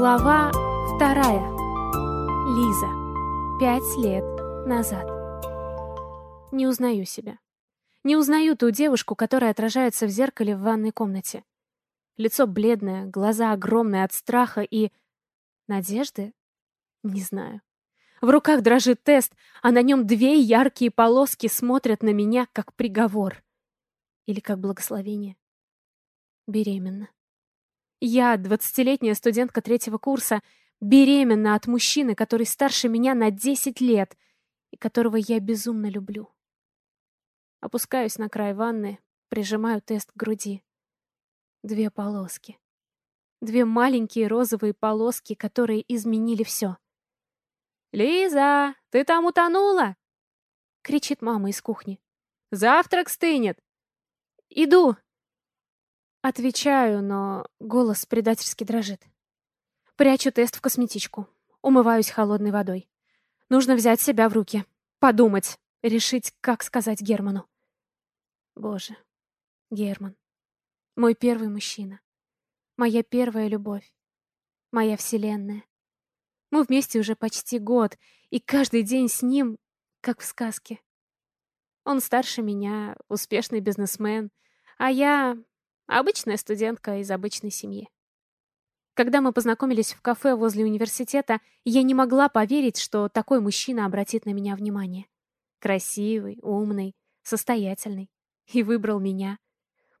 Глава вторая. Лиза. Пять лет назад. Не узнаю себя. Не узнаю ту девушку, которая отражается в зеркале в ванной комнате. Лицо бледное, глаза огромные от страха и... Надежды? Не знаю. В руках дрожит тест, а на нем две яркие полоски смотрят на меня, как приговор. Или как благословение. Беременна. Я, двадцатилетняя студентка третьего курса, беременна от мужчины, который старше меня на десять лет и которого я безумно люблю. Опускаюсь на край ванны, прижимаю тест к груди. Две полоски. Две маленькие розовые полоски, которые изменили все. «Лиза, ты там утонула?» — кричит мама из кухни. «Завтрак стынет!» «Иду!» Отвечаю, но голос предательски дрожит. Прячу тест в косметичку. Умываюсь холодной водой. Нужно взять себя в руки. Подумать. Решить, как сказать Герману. Боже. Герман. Мой первый мужчина. Моя первая любовь. Моя вселенная. Мы вместе уже почти год, и каждый день с ним, как в сказке. Он старше меня, успешный бизнесмен, а я Обычная студентка из обычной семьи. Когда мы познакомились в кафе возле университета, я не могла поверить, что такой мужчина обратит на меня внимание. Красивый, умный, состоятельный. И выбрал меня.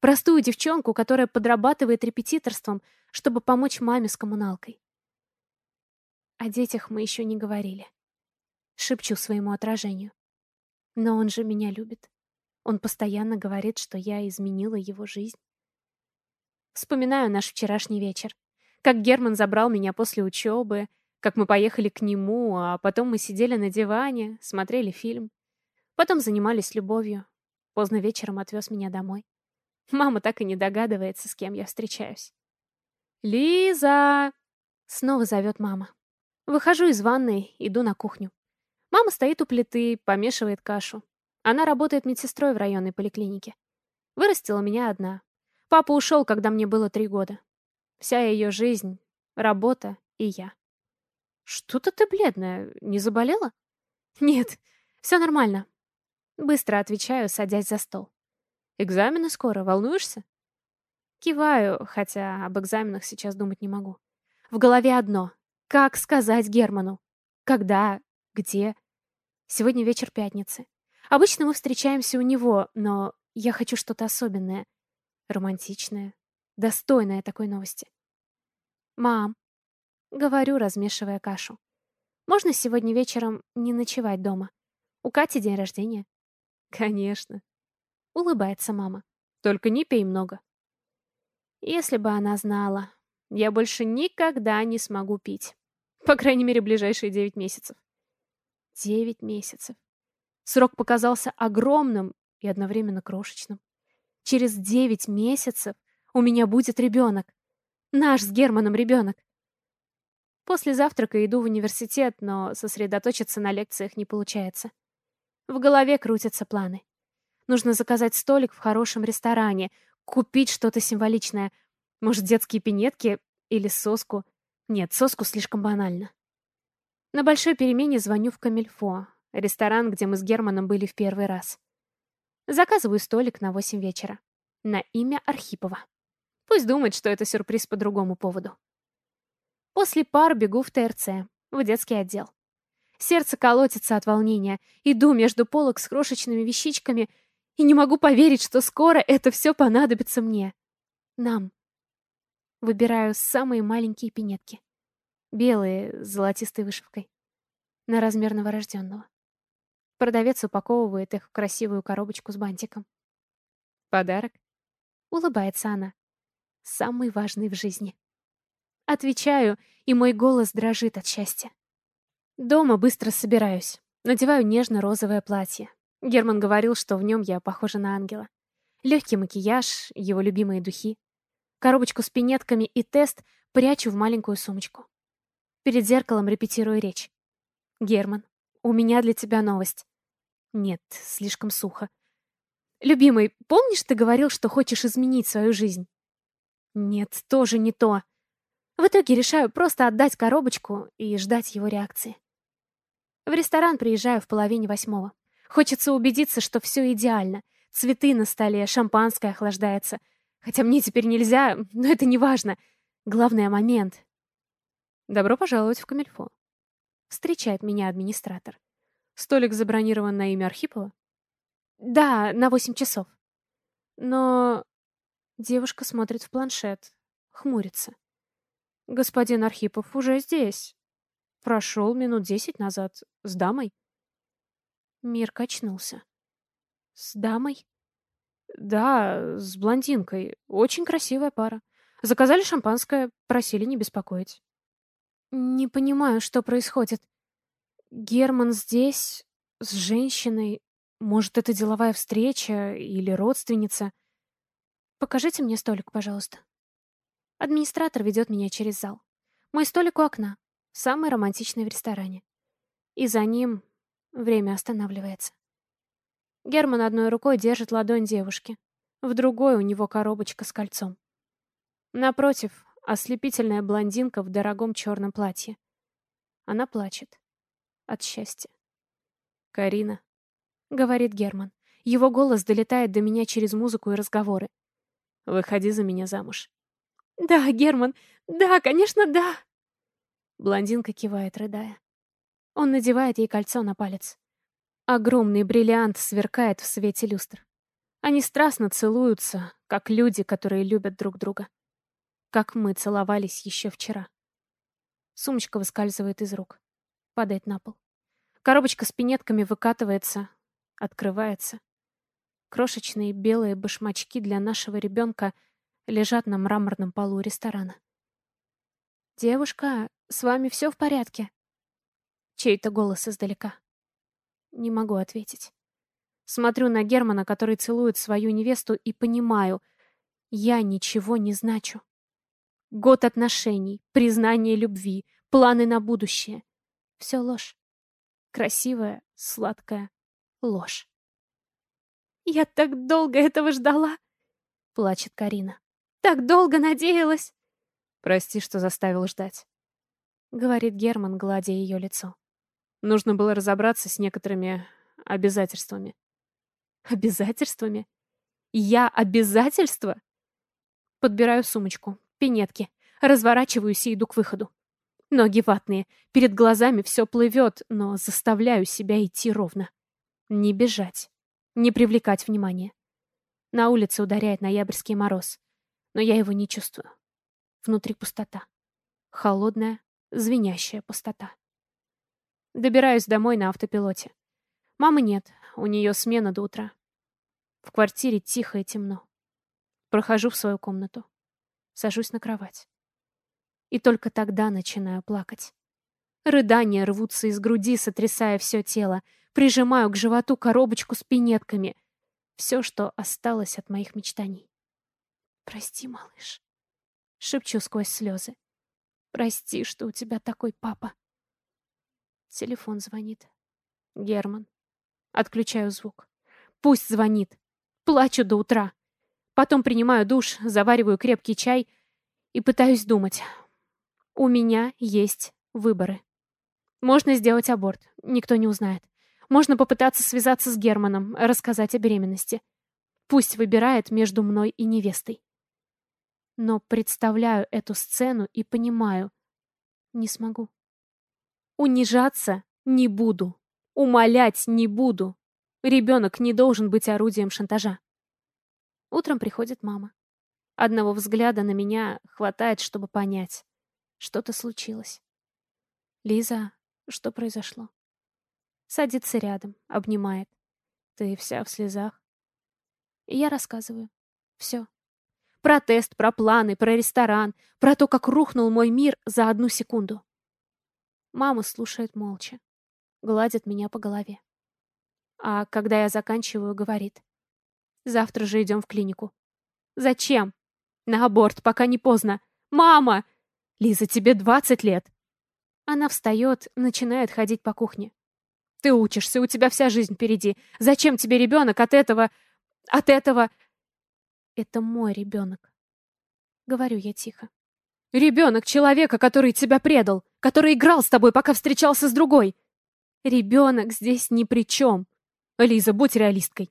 Простую девчонку, которая подрабатывает репетиторством, чтобы помочь маме с коммуналкой. О детях мы еще не говорили. Шепчу своему отражению. Но он же меня любит. Он постоянно говорит, что я изменила его жизнь. Вспоминаю наш вчерашний вечер. Как Герман забрал меня после учебы, как мы поехали к нему, а потом мы сидели на диване, смотрели фильм. Потом занимались любовью. Поздно вечером отвез меня домой. Мама так и не догадывается, с кем я встречаюсь. «Лиза!» — снова зовет мама. Выхожу из ванной, иду на кухню. Мама стоит у плиты, помешивает кашу. Она работает медсестрой в районной поликлинике. Вырастила меня одна, Папа ушел, когда мне было три года. Вся ее жизнь, работа и я. Что-то ты бледная, не заболела? Нет, все нормально. Быстро отвечаю, садясь за стол. Экзамены скоро, волнуешься? Киваю, хотя об экзаменах сейчас думать не могу. В голове одно. Как сказать Герману? Когда? Где? Сегодня вечер пятницы. Обычно мы встречаемся у него, но я хочу что-то особенное. Романтичная, достойная такой новости. «Мам», — говорю, размешивая кашу, «можно сегодня вечером не ночевать дома? У Кати день рождения». «Конечно», — улыбается мама. «Только не пей много». Если бы она знала, я больше никогда не смогу пить. По крайней мере, ближайшие девять месяцев. Девять месяцев. Срок показался огромным и одновременно крошечным. Через девять месяцев у меня будет ребенок. Наш с Германом ребенок. После завтрака иду в университет, но сосредоточиться на лекциях не получается. В голове крутятся планы. Нужно заказать столик в хорошем ресторане, купить что-то символичное. Может, детские пинетки или соску. Нет, соску слишком банально. На большой перемене звоню в Камильфо, ресторан, где мы с Германом были в первый раз. Заказываю столик на 8 вечера. На имя Архипова. Пусть думает, что это сюрприз по другому поводу. После пар бегу в ТРЦ, в детский отдел. Сердце колотится от волнения. Иду между полок с крошечными вещичками и не могу поверить, что скоро это все понадобится мне. Нам. Выбираю самые маленькие пинетки. Белые, с золотистой вышивкой. На размер новорожденного. Продавец упаковывает их в красивую коробочку с бантиком. Подарок? Улыбается она. Самый важный в жизни. Отвечаю, и мой голос дрожит от счастья. Дома быстро собираюсь. Надеваю нежно-розовое платье. Герман говорил, что в нем я похожа на ангела. Легкий макияж, его любимые духи. Коробочку с пинетками и тест прячу в маленькую сумочку. Перед зеркалом репетирую речь. «Герман, у меня для тебя новость. Нет, слишком сухо. Любимый, помнишь, ты говорил, что хочешь изменить свою жизнь? Нет, тоже не то. В итоге решаю просто отдать коробочку и ждать его реакции. В ресторан приезжаю в половине восьмого. Хочется убедиться, что все идеально. Цветы на столе, шампанское охлаждается. Хотя мне теперь нельзя, но это не важно. Главный момент. Добро пожаловать в Камильфо. Встречает меня администратор. Столик забронирован на имя Архипова? Да, на восемь часов. Но... Девушка смотрит в планшет, хмурится. Господин Архипов уже здесь. Прошел минут десять назад. С дамой. Мир качнулся. С дамой? Да, с блондинкой. Очень красивая пара. Заказали шампанское, просили не беспокоить. Не понимаю, что происходит. Герман здесь, с женщиной. Может, это деловая встреча или родственница. Покажите мне столик, пожалуйста. Администратор ведет меня через зал. Мой столик у окна, самый романтичный в ресторане. И за ним время останавливается. Герман одной рукой держит ладонь девушки, в другой у него коробочка с кольцом. Напротив, ослепительная блондинка в дорогом черном платье. Она плачет. От счастья. «Карина», — говорит Герман. Его голос долетает до меня через музыку и разговоры. «Выходи за меня замуж». «Да, Герман, да, конечно, да!» Блондинка кивает, рыдая. Он надевает ей кольцо на палец. Огромный бриллиант сверкает в свете люстр. Они страстно целуются, как люди, которые любят друг друга. Как мы целовались еще вчера. Сумочка выскальзывает из рук. Падает на пол. Коробочка с пинетками выкатывается, открывается. Крошечные белые башмачки для нашего ребенка лежат на мраморном полу ресторана. «Девушка, с вами все в порядке?» Чей-то голос издалека. Не могу ответить. Смотрю на Германа, который целует свою невесту, и понимаю, я ничего не значу. Год отношений, признание любви, планы на будущее. Все ложь. Красивая, сладкая ложь. «Я так долго этого ждала!» — плачет Карина. «Так долго надеялась!» «Прости, что заставил ждать», — говорит Герман, гладя ее лицо. Нужно было разобраться с некоторыми обязательствами. Обязательствами? Я обязательство? Подбираю сумочку, пинетки, разворачиваюсь и иду к выходу. Ноги ватные, перед глазами все плывет, но заставляю себя идти ровно. Не бежать, не привлекать внимания. На улице ударяет ноябрьский мороз, но я его не чувствую. Внутри пустота. Холодная, звенящая пустота. Добираюсь домой на автопилоте. Мамы нет, у нее смена до утра. В квартире тихо и темно. Прохожу в свою комнату. Сажусь на кровать. И только тогда начинаю плакать. Рыдания рвутся из груди, сотрясая все тело. Прижимаю к животу коробочку с пинетками. Все, что осталось от моих мечтаний. «Прости, малыш», — шепчу сквозь слезы. «Прости, что у тебя такой папа». Телефон звонит. Герман. Отключаю звук. Пусть звонит. Плачу до утра. Потом принимаю душ, завариваю крепкий чай и пытаюсь думать. У меня есть выборы. Можно сделать аборт, никто не узнает. Можно попытаться связаться с Германом, рассказать о беременности. Пусть выбирает между мной и невестой. Но представляю эту сцену и понимаю, не смогу. Унижаться не буду. Умолять не буду. Ребенок не должен быть орудием шантажа. Утром приходит мама. Одного взгляда на меня хватает, чтобы понять. Что-то случилось. Лиза, что произошло? Садится рядом, обнимает. Ты вся в слезах. И я рассказываю. Все. Про тест, про планы, про ресторан, про то, как рухнул мой мир за одну секунду. Мама слушает молча. Гладит меня по голове. А когда я заканчиваю, говорит. Завтра же идем в клинику. Зачем? На аборт, пока не поздно. Мама! Лиза, тебе 20 лет. Она встает, начинает ходить по кухне. Ты учишься, у тебя вся жизнь впереди. Зачем тебе ребенок от этого... От этого... Это мой ребенок. Говорю я тихо. Ребенок человека, который тебя предал, который играл с тобой, пока встречался с другой. Ребенок здесь ни при чем. Лиза, будь реалисткой.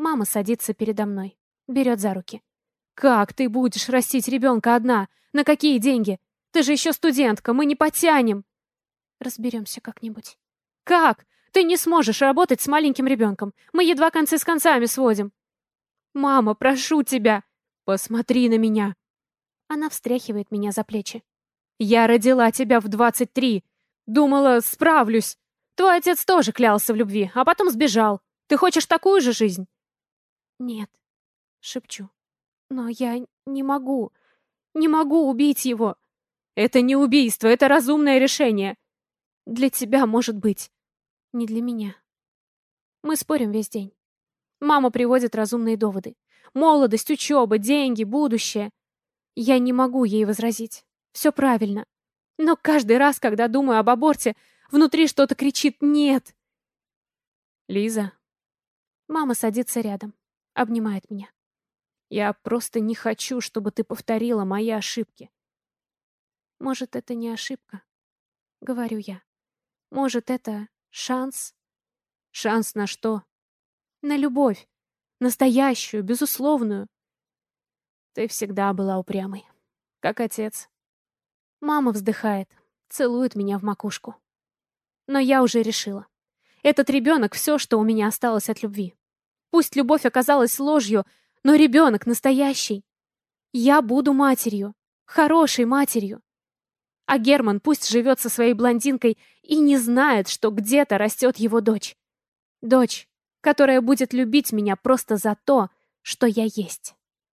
Мама садится передо мной, берет за руки. Как ты будешь растить ребенка одна? На какие деньги? Ты же еще студентка, мы не потянем. Разберемся как-нибудь. Как? Ты не сможешь работать с маленьким ребенком. Мы едва концы с концами сводим. Мама, прошу тебя, посмотри на меня. Она встряхивает меня за плечи. Я родила тебя в двадцать три. Думала, справлюсь. Твой отец тоже клялся в любви, а потом сбежал. Ты хочешь такую же жизнь? Нет, шепчу. Но я не могу. Не могу убить его. Это не убийство, это разумное решение. Для тебя, может быть. Не для меня. Мы спорим весь день. Мама приводит разумные доводы. Молодость, учеба, деньги, будущее. Я не могу ей возразить. Все правильно. Но каждый раз, когда думаю об аборте, внутри что-то кричит «нет». Лиза. Мама садится рядом, обнимает меня. Я просто не хочу, чтобы ты повторила мои ошибки. Может, это не ошибка, говорю я. Может, это шанс? Шанс на что? На любовь. Настоящую, безусловную. Ты всегда была упрямой. Как отец. Мама вздыхает, целует меня в макушку. Но я уже решила. Этот ребенок — все, что у меня осталось от любви. Пусть любовь оказалась ложью, но ребенок настоящий. Я буду матерью, хорошей матерью. А Герман пусть живет со своей блондинкой и не знает, что где-то растет его дочь. Дочь, которая будет любить меня просто за то, что я есть.